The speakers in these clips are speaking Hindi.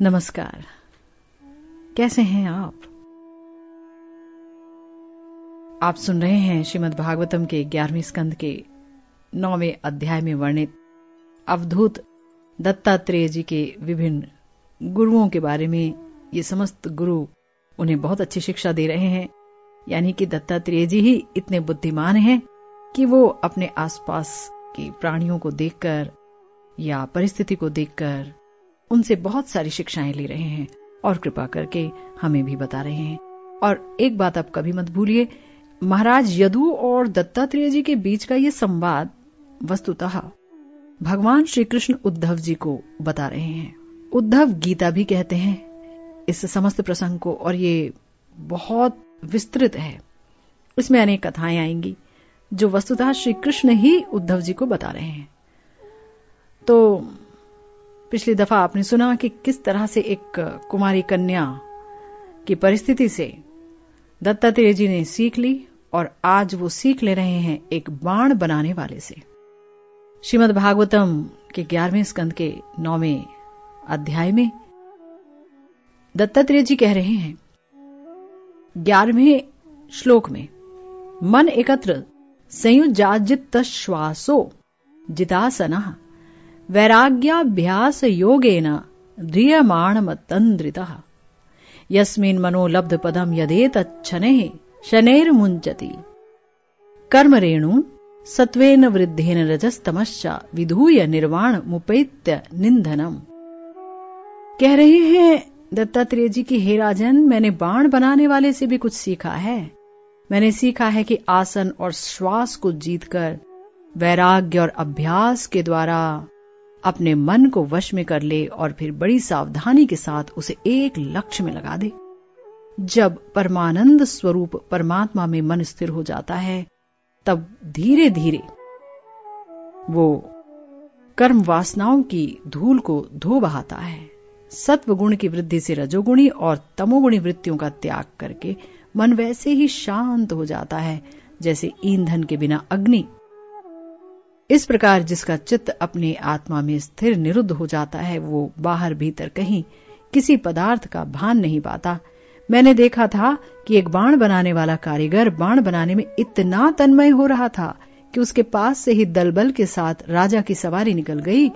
नमस्कार। कैसे हैं आप? आप सुन रहे हैं श्रीमद् भागवतम के ग्यारहवीं स्कंद के नौवें अध्याय में वर्णित अवधूत दत्तात्रेय जी के विभिन्न गुरुओं के बारे में ये समस्त गुरु उन्हें बहुत अच्छी शिक्षा दे रहे हैं। यानी कि दत्तात्रेय जी ही इतने बुद्धिमान हैं कि वो अपने आसपास के प्राणियों को देखकर या परिस्थिति को देखकर उनसे बहुत सारी शिक्षाएँ ले रहे हैं और कृपा करके हमें भी बता रहे हैं। और एक बात आप कभी मत भूलिए, महाराज यदु और दत्तात्रेय जी के बीच का ये संवाद वस्तुतः भगवान श्री कृष्ण उद्धव जी को बता रहे हैं। उद्धव गीता भी कहते हैं इस समस्त प्रसंग को और ये बहुत विस्तृत है। इसमें अनेक कथाएँ आएँगी जो वस्तुतः श्री कृष्ण ही उद्धव जी को बता रहे हैं। तो पिछली दफ़ा आपने सुना कि किस तरह से एक कुमारी कन्या की परिस्थिति से दत्तात्रेय जी ने सीख ली और आज वो सीख ले रहे हैं एक बाण बनाने वाले से। श्रीमद भागवतम के ग्यारहवें स्कंद के नौवें अध्याय में दत्तात्रेय जी कह रहे हैं, ग्यारहवें श्लोक में, मन एकत्र संयुजाजित श्वासो जितासन। वैराग्याभ्यास योगेन ह्रियमाणमतन्द्रितः यस्मिन् मनोलब्ध पदम यदेतच्छने शनैर्मुञ्चति। कर्मरेणु सत्वेन वृद्धेन रजस्तमश्च विधूय निर्वाण मुपैत्य निंधनम कह रहे हैं दत्तात्रेय जी की हे राजन, मैंने बाण बनाने वाले से भी कुछ सीखा है। मैंने सीखा है कि आसन और श्वास को जीतकर वैराग्य और अभ्यास के द्वारा अपने मन को वश में कर ले और फिर बड़ी सावधानी के साथ उसे एक लक्ष्य में लगा दे। जब परमानंद स्वरूप परमात्मा में मन स्थिर हो जाता है, तब धीरे धीरे वो कर्म वासनाओं की धूल को धो बहाता है। सत्व गुण की वृद्धि से रजोगुणी और तमोगुणी वृत्तियों का त्याग करके मन वैसे ही शांत हो जाता है, जैसे ईंधन के बिना अग्नि। इस प्रकार जिसका चित्त अपने आत्मा में स्थिर निरुद्ध हो जाता है, वो बाहर भीतर कहीं किसी पदार्थ का भान नहीं पाता। मैंने देखा था कि एक बाण बनाने वाला कारीगर बाण बनाने में इतना तन्मय हो रहा था कि उसके पास से ही दलबल के साथ राजा की सवारी निकल गई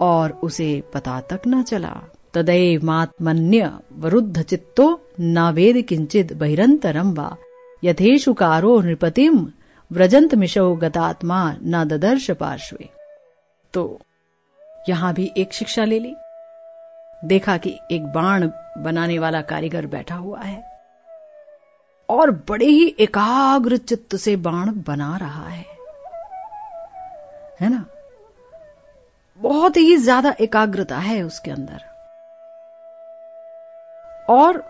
और उसे पता तक न चला। तदैव मात्मन्य वरुद्ध चित्तो नावेद किंचित बहिरंतरम वा यथेशुकारो नृपतिम व्रजंत मिशो गतात्मा न ददर्श पार्श्वे। तो यहाँ भी एक शिक्षा ले ली। देखा कि एक बाण बनाने वाला कारीगर बैठा हुआ है। और बड़े ही एकाग्र चित्त से बाण बना रहा है। है ना? बहुत ही ज़्यादा एकाग्रता है उसके अंदर। और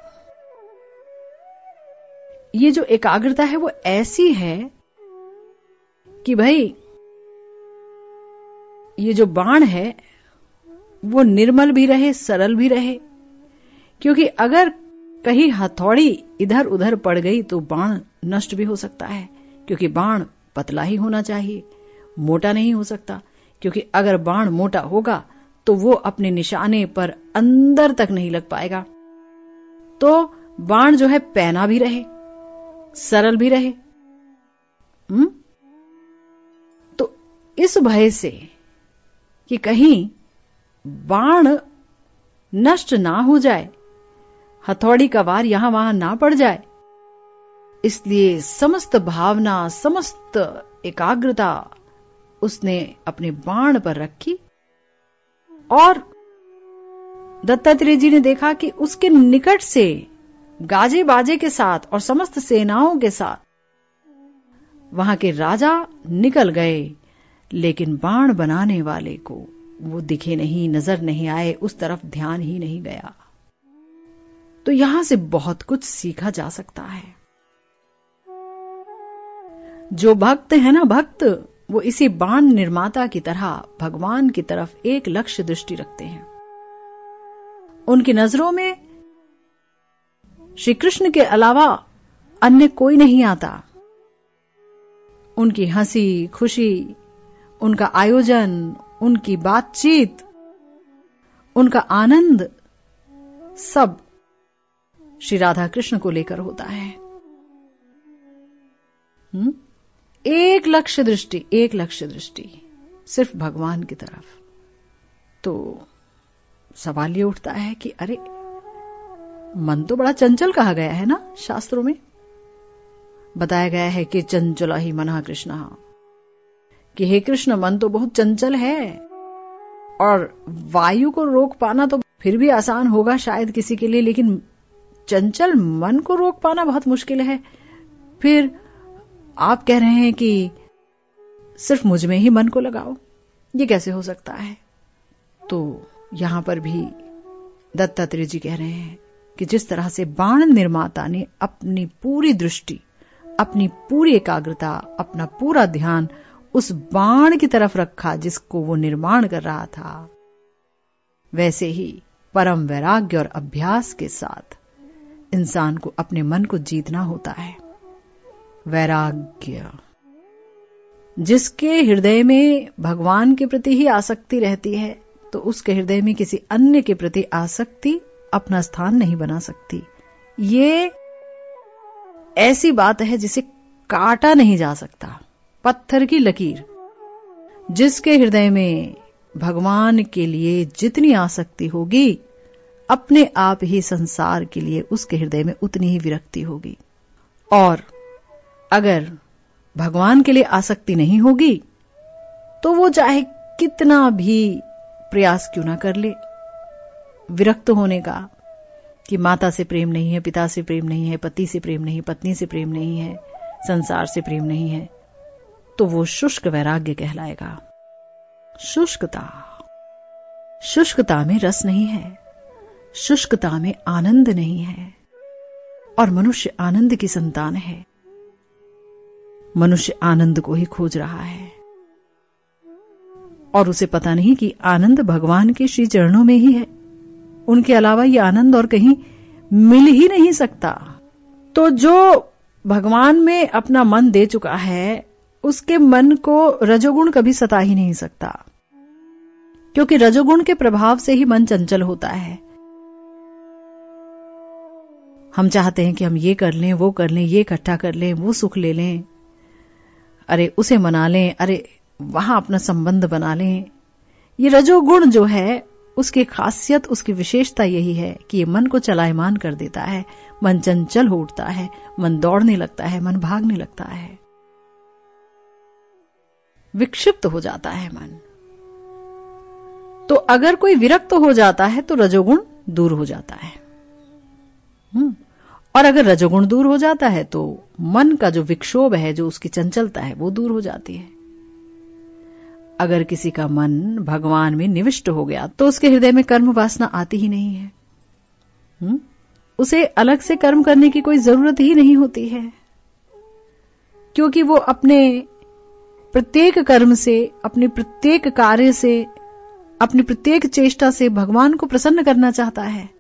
ये जो एकाग्रता है वो ऐसी है कि भाई, ये जो बाण है, वो निर्मल भी रहे, सरल भी रहे। क्योंकि अगर कहीं हथौड़ी इधर उधर पड़ गई तो बाण नष्ट भी हो सकता है, क्योंकि बाण पतला ही होना चाहिए, मोटा नहीं हो सकता। क्योंकि अगर बाण मोटा होगा तो वो अपने निशाने पर अंदर तक नहीं लग पाएगा। तो बाण जो है, पैना भी रहे, सरल भी रहे। हुँ? इस भय से कि कहीं बाण नष्ट ना हो जाए, हथौड़ी का वार यहाँ वहाँ ना पड़ जाए। इसलिए समस्त भावना, समस्त एकाग्रता उसने अपने बाण पर रखी। और दत्तात्रेय जी ने देखा कि उसके निकट से गाजे बाजे के साथ और समस्त सेनाओं के साथ वहाँ के राजा निकल गए। लेकिन बाण बनाने वाले को वो दिखे नहीं, नज़र नहीं आए, उस तरफ़ ध्यान ही नहीं गया। तो यहाँ से बहुत कुछ सीखा जा सकता है। जो भक्त है ना भक्त, वो इसी बाण निर्माता की तरह भगवान की तरफ़ एक लक्ष्य दृष्टि रखते हैं। उनकी नज़रों में श्री कृष्ण के अलावा अन्य कोई नहीं आता। उनकी हँसी, खुशी उनका आयोजन, उनकी बातचीत, उनका आनंद सब श्री राधा कृष्ण को लेकर होता है। हुँ? एक लक्ष्य दृष्टि, एक लक्ष्य दृष्टि, सिर्फ़ भगवान की तरफ़। तो सवाल ये उठता है कि अरे, मन तो बड़ा चंचल कहा गया है ना शास्त्रों में? बताया गया है कि चंचला ही मना कृष्ण। कि हे कृष्ण, मन तो बहुत चंचल है और वायु को रोक पाना तो फिर भी आसान होगा शायद किसी के लिए, लेकिन चंचल मन को रोक पाना बहुत मुश्किल है। फिर आप कह रहे हैं कि सिर्फ़ मुझमें ही मन को लगाओ, ये कैसे हो सकता है? तो यहाँ पर भी दत्तात्रेय जी कह रहे हैं कि जिस तरह से बाण निर्माता ने अपनी पूरी दृष्टि, अपनी पूरी एकाग्रता, अपना पूरा ध्यान उस बाण की तरफ़ रखा जिसको वो निर्माण कर रहा था। वैसे ही परम वैराग्य और अभ्यास के साथ इंसान को अपने मन को जीतना होता है। वैराग्य। जिसके हृदय में भगवान के प्रति ही आसक्ति रहती है तो उसके हृदय में किसी अन्य के प्रति आसक्ति अपना स्थान नहीं बना सकती। ये ऐसी बात है जिसे काटा नहीं जा सकता। पत्थर की लकीर, जिसके हृदय में भगवान के लिए जितनी आसक्ति होगी, अपने आप ही संसार के लिए उसके हृदय में उतनी ही विरक्ति होगी। और अगर भगवान के लिए आसक्ति नहीं होगी तो वो चाहे कितना भी प्रयास क्यों ना कर ले। विरक्त होने का कि माता से प्रेम नहीं है, पिता से प्रेम नहीं है, पति से प्रेम नहीं, पत्नी से प्रेम नहीं है, संसार से प्रेम नहीं है तो वो शुष्क वैराग्य कहलाएगा। शुष्कता। शुष्कता में रस नहीं है। शुष्कता में आनंद नहीं है। और मनुष्य आनंद की संतान है। मनुष्य आनंद को ही खोज रहा है। और उसे पता नहीं कि आनंद भगवान के श्री चरणों में ही है। उनके अलावा ये आनंद और कहीं मिल ही नहीं सकता। तो जो भगवान में अपना मन दे चुका है उसके मन को रजोगुण कभी सता ही नहीं सकता। क्योंकि रजोगुण के प्रभाव से ही मन चंचल होता है। हम चाहते हैं कि हम ये कर लें, वो कर लें, ये इकट्ठा कर लें, वो सुख ले लें। अरे, उसे मना लें, अरे, वहाँ अपना संबंध बना लें। ये रजोगुण जो है, उसकी खासियत, उसकी विशेषता यही है कि ये मन को चलायमान कर देता है। मन चंचल हो उठता है, मन दौड़ने लगता है, मन भागने लगता है। विक्षिप्त हो जाता है मन। तो अगर कोई विरक्त हो जाता है तो रजोगुण दूर हो जाता है। हम्म। और अगर रजोगुण दूर हो जाता है तो मन का जो विक्षोभ है, जो उसकी चंचलता है, वो दूर हो जाती है। अगर किसी का मन भगवान में निविष्ट हो गया तो उसके हृदय में कर्म वासना आती ही नहीं है। हुँ? उसे अलग से कर्म करने की कोई ज़रूरत ही नहीं होती है। क्योंकि वो अपने प्रत्येक कर्म से, अपने प्रत्येक कार्य से, अपनी प्रत्येक चेष्टा से भगवान को प्रसन्न करना चाहता है।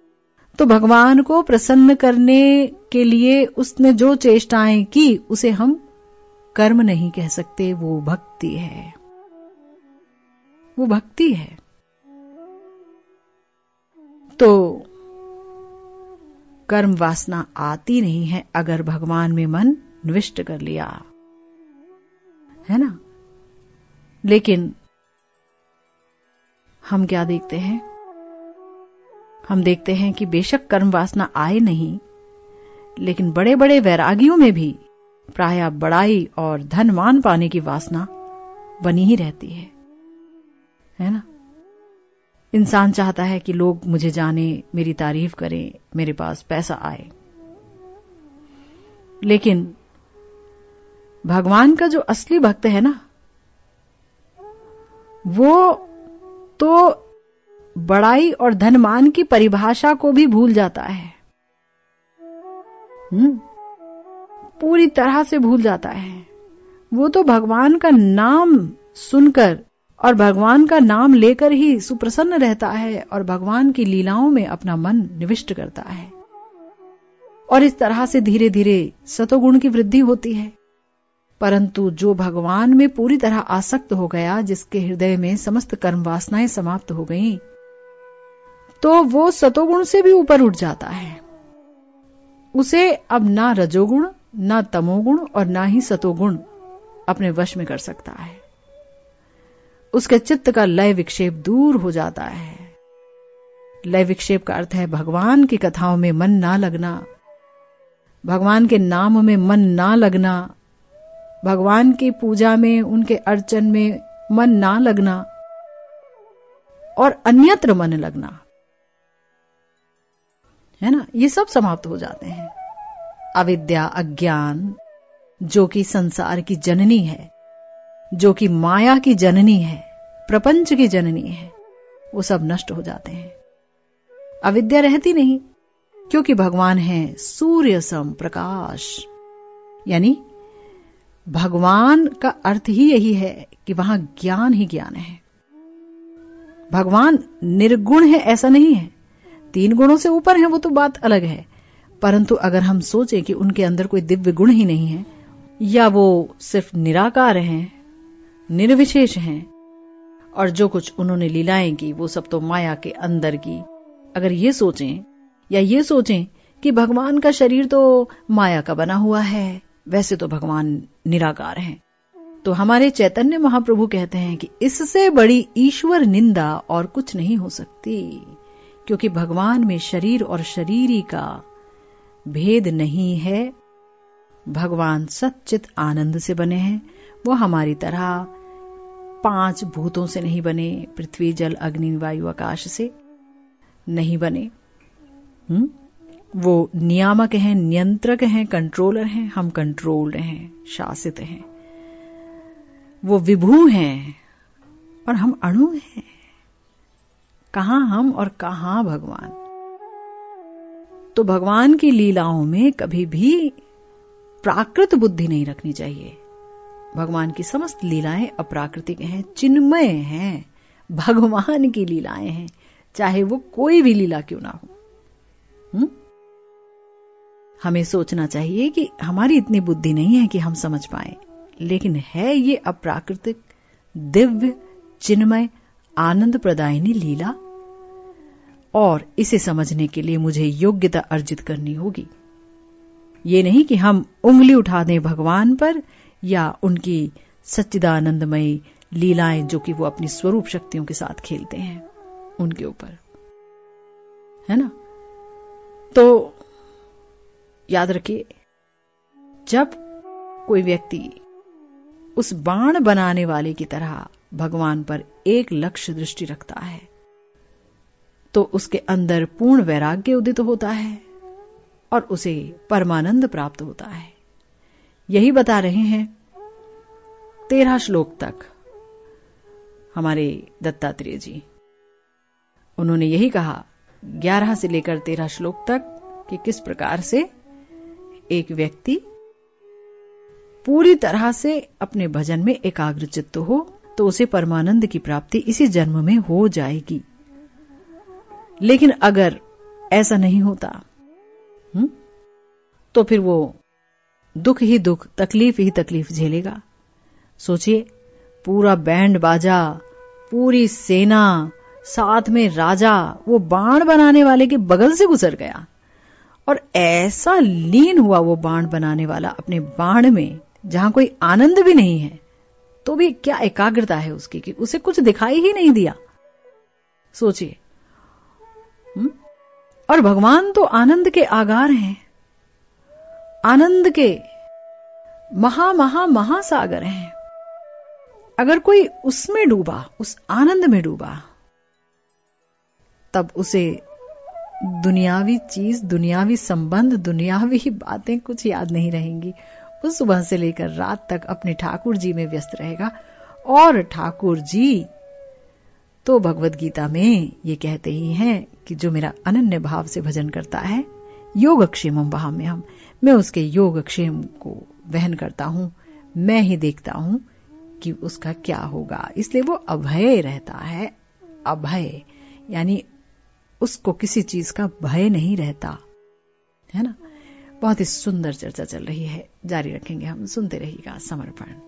तो भगवान को प्रसन्न करने के लिए उसने जो चेष्टाएँ की, उसे हम कर्म नहीं कह सकते, वो भक्ति है। वो भक्ति है। तो कर्म वासना आती नहीं है अगर भगवान में मन निविष्ट कर लिया। है ना? लेकिन हम क्या देखते हैं? हम देखते हैं कि बेशक कर्म वासना आए नहीं, लेकिन बड़े बड़े वैरागियों में भी प्राय बड़ाई और धनमान पाने की वासना बनी ही रहती है। है ना? इंसान चाहता है कि लोग मुझे जाने, मेरी तारीफ़ करें, मेरे पास पैसा आए। लेकिन भगवान का जो असली भक्त है ना, वो तो बड़ाई और धनमान की परिभाषा को भी भूल जाता है। हम्म पूरी तरह से भूल जाता है। वो तो भगवान का नाम सुनकर और भगवान का नाम लेकर ही सुप्रसन्न रहता है और भगवान की लीलाओं में अपना मन निविष्ट करता है। और इस तरह से धीरे धीरे सतोगुण की वृद्धि होती है। परंतु जो भगवान में पूरी तरह आसक्त हो गया जिसके हृदय में समस्त कर्म वासनाएँ समाप्त हो गईं, तो वो सतोगुण से भी ऊपर उठ जाता है। उसे अब ना रजोगुण ना तमोगुण और ना ही सतोगुण अपने वश में कर सकता है। उसके चित्त का लय विक्षेप दूर हो जाता है। लय विक्षेप का अर्थ है भगवान की कथाओं में मन ना लगना भगवान के नाम में मन ना लगना भगवान की पूजा में, उनके अर्चन में मन ना लगना और अन्यत्र मन लगना। है ना? ये सब समाप्त हो जाते हैं। अविद्या अज्ञान, जो कि संसार की जननी है, जो कि माया की जननी है, प्रपंच की जननी है, वो सब नष्ट हो जाते हैं। अविद्या रहती नहीं, क्योंकि भगवान है सूर्य सम प्रकाश यानी भगवान का अर्थ ही यही है कि वहाँ ज्ञान ही ज्ञान है। भगवान निर्गुण है, ऐसा नहीं है। तीन गुणों से ऊपर है, वो तो बात अलग है। परंतु अगर हम सोचें कि उनके अंदर कोई दिव्य गुण ही नहीं है, या वो सिर्फ़ निराकार हैं, निर्विशेष हैं, और जो कुछ उन्होंने लीलाएँ की, वो सब तो माया के अंदर की। अगर ये सोचें, या ये सोचें कि भगवान का शरीर तो माया का बना हुआ है वैसे तो भगवान निराकार हैं। तो हमारे चैतन्य महाप्रभु कहते हैं कि इससे बड़ी ईश्वर निंदा और कुछ नहीं हो सकती, क्योंकि भगवान में शरीर और शरीरी का भेद नहीं है। भगवान सच्चित आनंद से बने हैं। वो हमारी तरह पाँच भूतों से नहीं बने, पृथ्वी, जल, अग्नि, वायु, आकाश से नहीं बने। हुँ? वो नियामक हैं, नियंत्रक हैं कंट्रोलर हैं, हम कंट्रोल्ड हैं, शासित हैं। वो विभू हैं और हम अणु हैं। कहा हम और कहा भगवान? तो भगवान की लीलाओं में कभी भी प्राकृत बुद्धि नहीं रखनी चाहिए। भगवान की समस्त लीलाएँ अप्राकृतिक हैं, चिन्मय हैं, भगवान की लीलाएँ हैं, चाहे वो कोई भी लीला क्यों ना हो। हुँ? हमें सोचना चाहिए कि हमारी इतनी बुद्धि नहीं है कि हम समझ पाए। लेकिन है ये अप्राकृतिक, दिव्य, चिन्मय, आनंद प्रदायनी लीला। और इसे समझने के लिए मुझे योग्यता अर्जित करनी होगी। ये नहीं कि हम उंगली उठा दें भगवान पर या उनकी सच्चिदानंदमयी लीलाएँ जो कि वो अपनी स्वरूप शक्तियों के साथ खेलते हैं, उनके ऊपर। है ना? तो याद रखिए, जब कोई व्यक्ति उस बाण बनाने वाले की तरह भगवान पर एक लक्ष्य दृष्टि रखता है तो उसके अंदर पूर्ण वैराग्य उदित होता है और उसे परमानंद प्राप्त होता है। यही बता रहे हैं तेरह श्लोक तक हमारे दत्तात्रेय जी। उन्होंने यही कहा, ग्यारह से लेकर तेरह श्लोक तक कि किस प्रकार से एक व्यक्ति पूरी तरह से अपने भजन में एकाग्र चित्त हो तो उसे परमानंद की प्राप्ति इसी जन्म में हो जाएगी लेकिन अगर ऐसा नहीं होता हुँ? तो फिर वो दुख ही दुख, तकलीफ़ ही तकलीफ़ झेलेगा सोचिए, पूरा बैंड बाजा, पूरी सेना, साथ में राजा, वो बाण बनाने वाले के बगल से गुजर गया और ऐसा लीन हुआ वो बाण बनाने वाला अपने बाण में, जहाँ कोई आनंद भी नहीं है तो भी क्या एकाग्रता है उसकी कि उसे कुछ दिखाई ही नहीं दिया? सोचिए। और भगवान तो आनंद के आगार हैं। आनंद के महा महा महासागर हैं। अगर कोई उसमें डूबा, उस आनंद में डूबा, तब उसे दुनियावी चीज़, दुनियावी संबंध, दुनियावी बातें कुछ याद नहीं रहेंगी। वो सुबह से लेकर रात तक अपने ठाकुर जी में व्यस्त रहेगा। और ठाकुर जी तो भगवत गीता में ये कहते ही हैं कि जो मेरा अनन्य भाव से भजन करता है, योगक्षेम वहाँ में हम मैं उसके योगक्षेम को वहन करता हूँ, मैं ही देखता हूँ कि उसका क्या होगा। इसलिए वो अभय रहता है। अभय, यानी उसको किसी चीज़ का भय नहीं रहता। है ना? बहुत ही सुंदर चर्चा चल रही है। जारी रखेंगे हम। सुनते रहिएगा समर्पण।